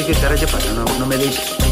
sigue, cara, ya para, no, no me dejes.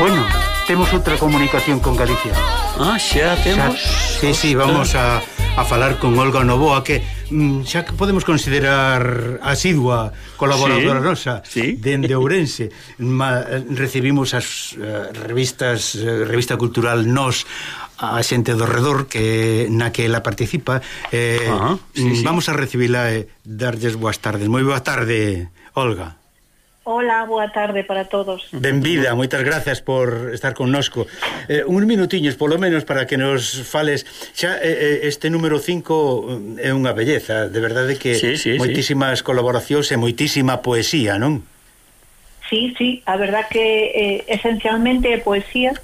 Bueno, temos outra comunicación con Galicia. Ah, xa temos. Xa, sí, sí, vamos a, a falar con Olga Novoa que mm, xa que podemos considerar asidua colaboradora sí, nosa sí. dende Ourense. Ma, recibimos as uh, revistas uh, Revista Cultural Nos a xente do redor que na que ela participa eh, ah, sí, mm, sí. vamos a recibila e eh, darlles boas tardes moi boa tarde Olga Hola, boa tarde para todos. Benvida, moitas grazas por estar connosco. Eh, uns minutiños, polo menos, para que nos fales. Xa eh, eh este número 5 eh, é unha belleza, de verdade que sí, sí, moitísimas sí. colaboracións e moitísima poesía, non? Sí, sí, a verdad que eh, esencialmente é poesía,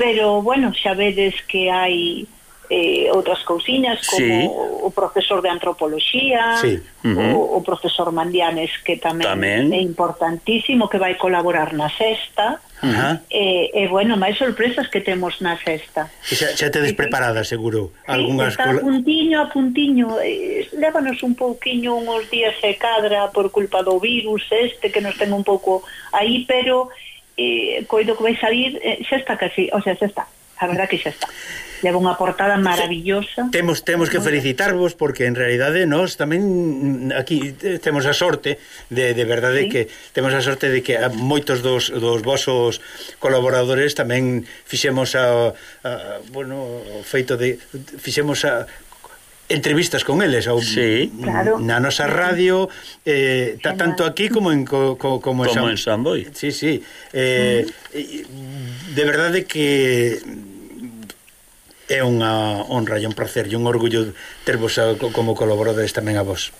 pero, bueno, xa vedes que hai eh, outras cousiñas como sí. o profesor de antropoloxía, sí. uh -huh. o, o profesor Mandianes que tamén, tamén é importantísimo que vai colaborar na sexta. Uh eh, -huh. E, e bueno, máis sorpresas que temos na sexta. E xa, xa tedes preparada, seguro, algunhas sí, algunhas... Está puntiño a puntiño, eh, lévanos un pouquiño uns días e cadra por culpa do virus este que nos ten un pouco aí, pero eh, coido que vai salir, eh, xa está casi, o sea, xa está, a verdad que xa está leva unha portada maravillosa. Temos temos que felicitarvos porque en realidade nós tamén mm, aquí eh, temos a sorte de, de verdade sí. que temos a sorte de que moitos dos, dos vosos colaboradores tamén fixemos a, a bueno, o feito de fixemos a entrevistas con eles ao, sí. Mm, claro. na nosa radio eh, ta, tanto aquí como en co, co, como, como en San, en San Boi. Sí, sí. Eh, mm. de verdade que é unha honra e un placer e un orgullo tervos a, como colaboradores tamén a vos.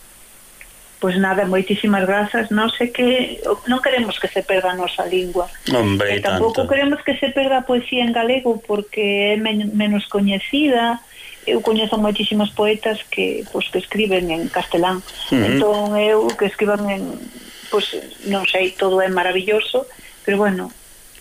Pois nada, moitísimas grazas. Non sei que non queremos que se perda a nosa lingua. Hombre, e tampouco tanto. queremos que se perda a poesía en galego porque é men menos coñecida eu coñezo moitísimos poetas que pois, que escriben en castelán. Uh -huh. Entón eu que escriban en pois non sei, todo é maravilloso, pero bueno,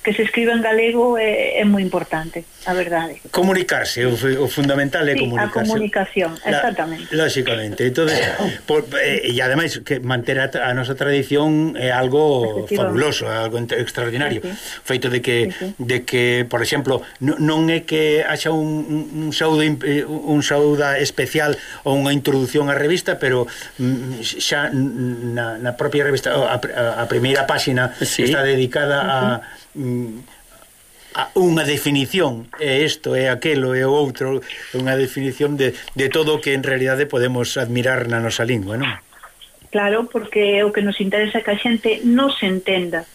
que se escriba en galego é, é moi importante, a verdade. Comunicarse, o, o fundamental é sí, comunicarse. a comunicación, exactamente. La, lógicamente. Entonces, por, eh, e ademais que manter a, a nosa tradición é algo fabuloso, algo extraordinario. Sí, sí. Feito de que sí, sí. de que, por exemplo, non é que haxa un un saúdo un saúda eh, especial ou unha introdución á revista, pero mm, xa na, na propia revista a, a, a primeira páxina sí. está dedicada a Mm, unha definición é isto é aquelo é o outro unha definición de, de todo o que en realidade podemos admirar na nosa lingua, non? Claro, porque o que nos interesa que a xente nos entenda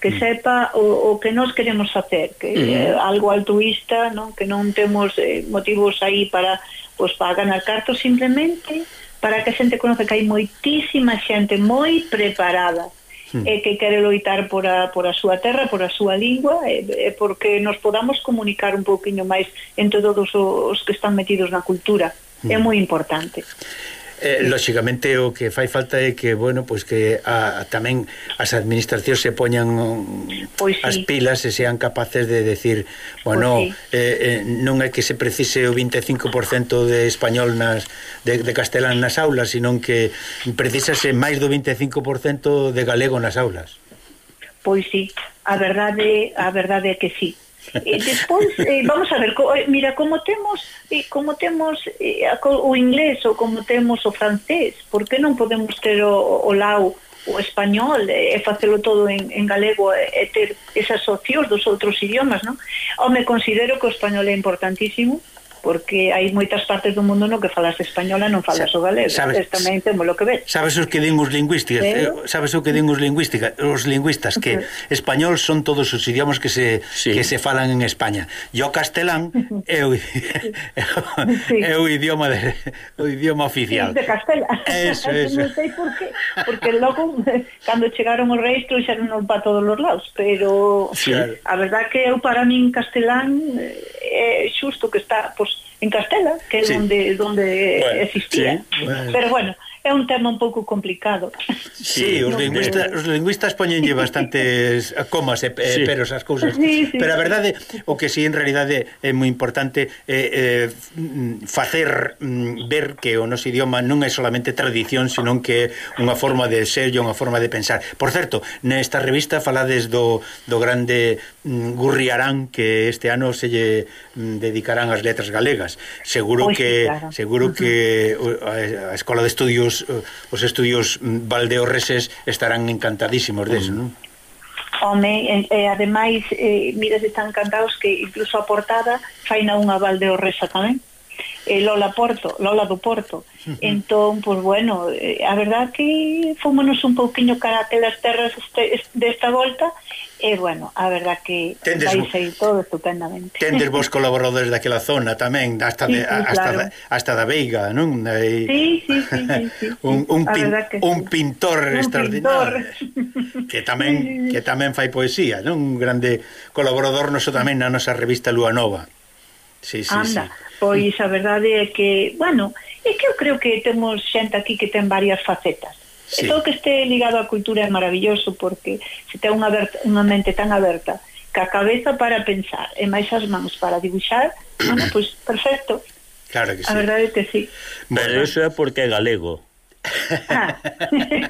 que mm. sepa o, o que nós queremos facer, que mm. é algo altruista, non? que non temos eh, motivos aí para pois, para ganar cartos simplemente, para que a xente conoce que hai moitísima xente moi preparada, e que quere loitar por a, por a súa terra, por a súa lingua e, e porque nos podamos comunicar un pouquiño máis entre todos os, os que están metidos na cultura. Mm. é moi importante eh, lógicamente o que fai falta é que, bueno, pois que a, tamén as administracións se poñan pois sí. as pilas e sean capaces de decir, bueno, pois sí. eh, eh, non é que se precise o 25% de español nas de, de castelán nas aulas, senón que precisase máis do 25% de galego nas aulas. Pois sí, a verdade, a verdade é que sí E despois eh, vamos a ver, co, eh, mira como temos eh, como temos eh, o inglés ou como temos o francés, por que non podemos ter o, o lau o español eh, e eh, facelo todo en, en galego e, eh, e ter esas opcións dos outros idiomas, non? O me considero que o español é importantísimo, porque hai moitas partes do mundo no que falas español e non falas Sa o galego. Sabes, Entonces, tamén temos lo que ver. Sabes o que din os lingüísticas, Pero... eh, sabes o que din os lingüística, os lingüistas que español son todos os idiomas que se sí. que se falan en España. E o castelán é o, sí. é o idioma de, o idioma oficial. Sí, de Castela. Eso, eso. non sei por qué, porque logo cando chegaron os reis trouxeron para todos os lados, pero sí. a verdad que eu para min castelán eh, é xusto que está por en Castela, que é Sí. onde donde Bueno, existía. sí, bueno. Pero bueno, é un tema un pouco complicado. Sí, os, lingüistas, os lingüistas poñenlle bastantes comas e eh, sí. peros as cousas. Sí, sí, Pero a verdade, o que si sí, en realidade é moi importante é eh, eh, facer mm, ver que o noso idioma non é solamente tradición, senón que é unha forma de ser e unha forma de pensar. Por certo, nesta revista falades do, do grande mm, Gurriarán que este ano se lle mm, dedicarán as letras galegas. Seguro pois, que claro. seguro que -huh. que a Escola de Estudios os, os estudios valdeorreses estarán encantadísimos deso, non? home, e, e ademais eh, mires están encantados que incluso a portada faina unha Valdeorresa tamén eh, Lola Porto, Lola do Porto. Entón, pois pues, bueno, eh, a verdad que fomos un pouquiño cara aquelas terras este, desta volta e bueno, a verdad que tendes, vai sair todo estupendamente. Tendes vos colaboradores daquela zona tamén, hasta de, sí, hasta, claro. da, hasta da Veiga, non? E, sí, sí, sí, sí, sí. un, un, a pin, que un sí. pintor un extraordinario pintor. Eh, que tamén que tamén fai poesía, non? Un grande colaborador noso tamén na nosa revista Lua Nova. Sí, sí, Anda. sí. Pois a verdade é que, bueno, é que eu creo que temos xente aquí que ten varias facetas. Sí. E todo que este ligado á cultura é maravilloso porque se ten unha, aberta, unha mente tan aberta que a cabeza para pensar e máis as mans para dibuixar, bueno, pois perfecto. Claro que sí. A verdade é que sí. Pero eso é porque é galego. Ah.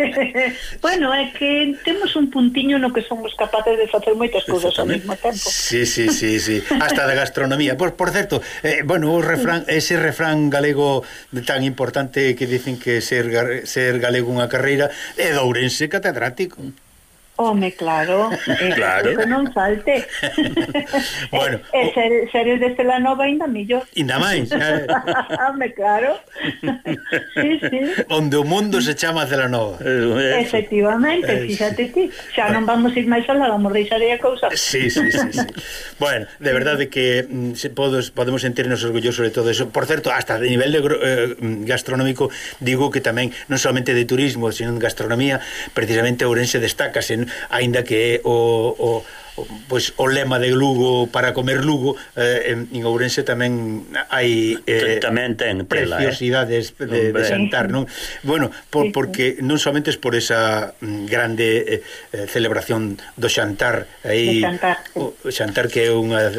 bueno, é que temos un puntiño no que somos capaces de facer moitas cousas ao mesmo tempo. Sí, sí, sí, sí. Hasta da gastronomía. Por, por certo, eh, bueno, o refrán, ese refrán galego tan importante que dicen que ser, ser galego unha carreira é de Ourense catedrático. Home, claro, eh, claro. que non falte. bueno, e, eh, ser, seres de Celanova ainda millor. Ainda máis. Home, claro. sí, sí. Onde o mundo se chama Celanova. Eh, Efectivamente, eh, ti. Xa non vamos ir máis alá, vamos deixar aí a cousa. Sí, sí, sí, sí. bueno, de verdade que mm, se podos, podemos sentirnos orgullosos de todo eso. Por certo, hasta de nivel de, eh, mm, gastronómico digo que tamén non solamente de turismo, sino de gastronomía, precisamente Ourense destaca sen aínda que o o, pois o lema de Lugo para comer Lugo eh, en, en Ourense tamén hai eh, tamén ten tela, eh. preciosidades eh? de, Hombre. de xantar, non? Bueno, por, porque non somente es por esa mm, grande eh, celebración do xantar aí xantar, sí. o xantar que é unha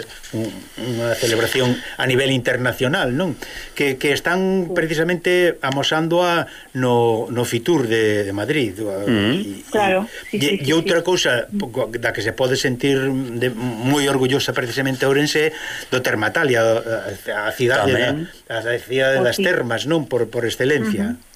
unha celebración a nivel internacional, non? Que, que están precisamente amosando a no, no Fitur de, de Madrid. Mm. -hmm. E, claro. Sí, e, sí, e, sí, outra sí. cousa da que se pode sentir sentir de, moi orgullosa precisamente Ourense do Termatalia, a, a cidade Tamén. a cidade das termas, non por, por excelencia. Uh -huh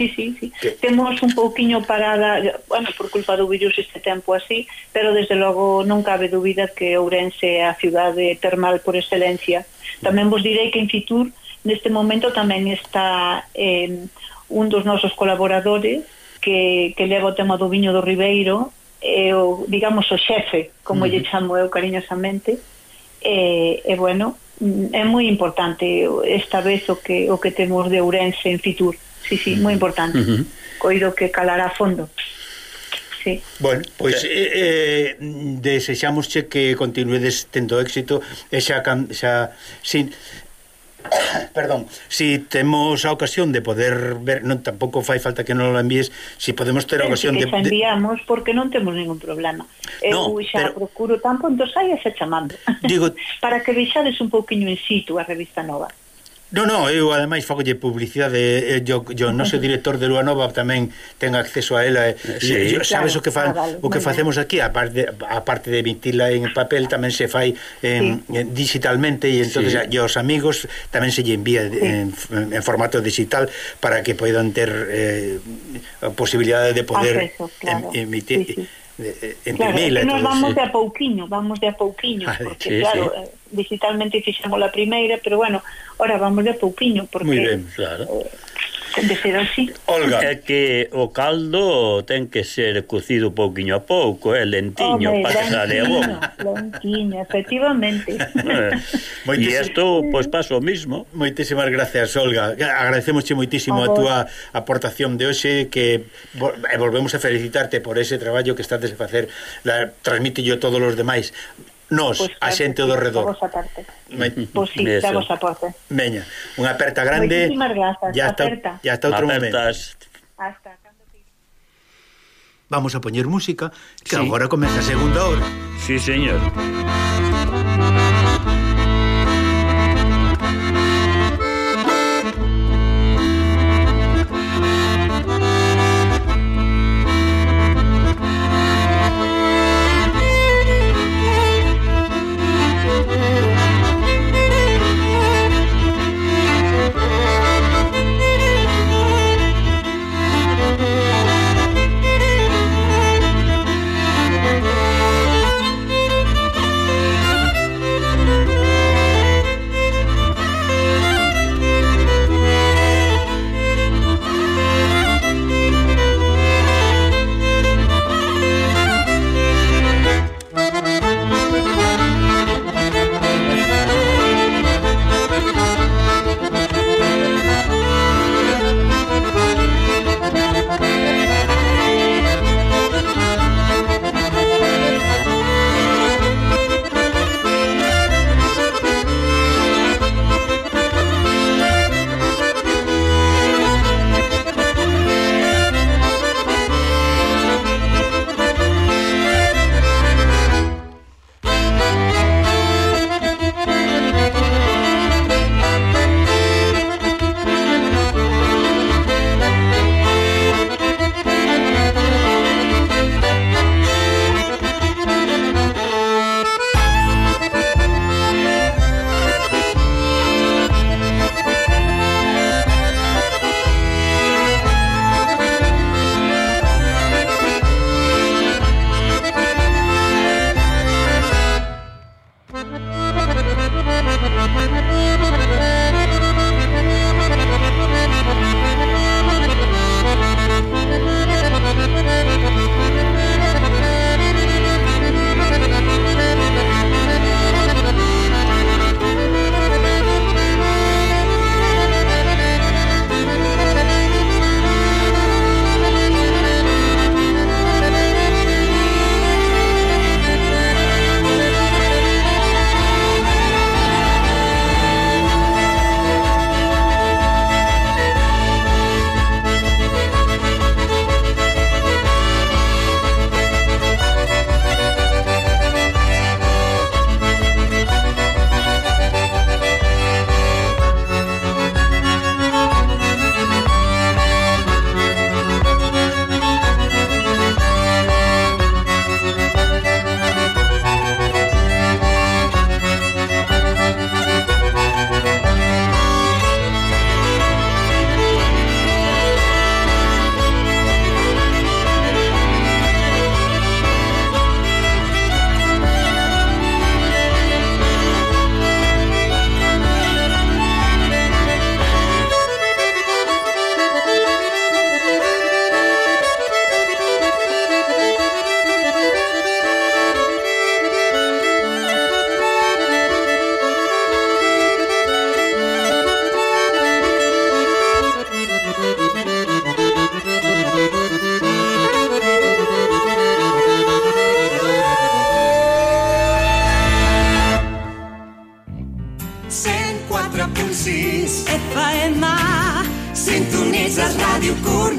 sí, sí, sí. Que... Temos un pouquiño parada, bueno, por culpa do virus este tempo así, pero desde logo non cabe dúbida que Ourense é a cidade termal por excelencia. Tamén vos direi que en Fitur neste momento tamén está eh, un dos nosos colaboradores que, que leva o tema do viño do Ribeiro é o, digamos, o xefe, como uh -huh. lle chamo eu cariñosamente, e, e bueno, é moi importante esta vez o que o que temos de Ourense en Fitur. Sí, sí, moi importante. Uh -huh. Coido que calará a fondo. Sí. Bueno, pois eh, eh, desexamosche que continuedes tendo éxito e xa, xa sin, perdón, si temos a ocasión de poder ver, non tampouco fai falta que non lo envíes, si podemos ter a ocasión de, de... enviamos porque non temos ningún problema. Eu no, xa pero... procuro tan entón pronto saia xa chamando. Digo... Para que vexades un pouquiño en situ a revista nova. No, no, eu ademais facolle publicidade, eh, yo, yo non sei director de Lua Nova tamén ten acceso a ela. E, sí, yo, sabes claro, o que fan, ah, vale, o que facemos aquí, a parte a parte de emitirla en papel tamén se fai en, sí. en digitalmente e entonces sí. os amigos tamén se lle envía sí. en, en formato digital para que poidan ter eh, a posibilidade de poder Acceso, claro. em, emitir. Sí, sí Eh, entre claro, mil. Claro, todo, vamos sí. de a pouquiño, vamos de a pouquiño, vale, porque sí, claro, sí. digitalmente fixemos a primeira, pero bueno, ora vamos de a pouquiño, porque... Muy ben, claro. Eh, Ten de ser así. Olga, é que o caldo ten que ser cocido pouquiño a pouco, eh, é lentiño, Home, para que sale bon. Lentiño, efectivamente. Eh, e isto, pois, paso o mismo. Moitísimas gracias, Olga. Agradecemosche moitísimo a, a túa aportación de hoxe, que volvemos a felicitarte por ese traballo que estás a facer. Transmite yo todos os demais Nos, pois, a xente do redor. Vamos aparte. Me... Mm, mm, pois sí, Eso. damos aporte. Meña, unha aperta grande. Moitísimas grazas, ya está, aperta. Ya está outro Apertas. momento. Hasta Vamos a poñer música, que sí. agora comeza a segunda hora. Sí, señor.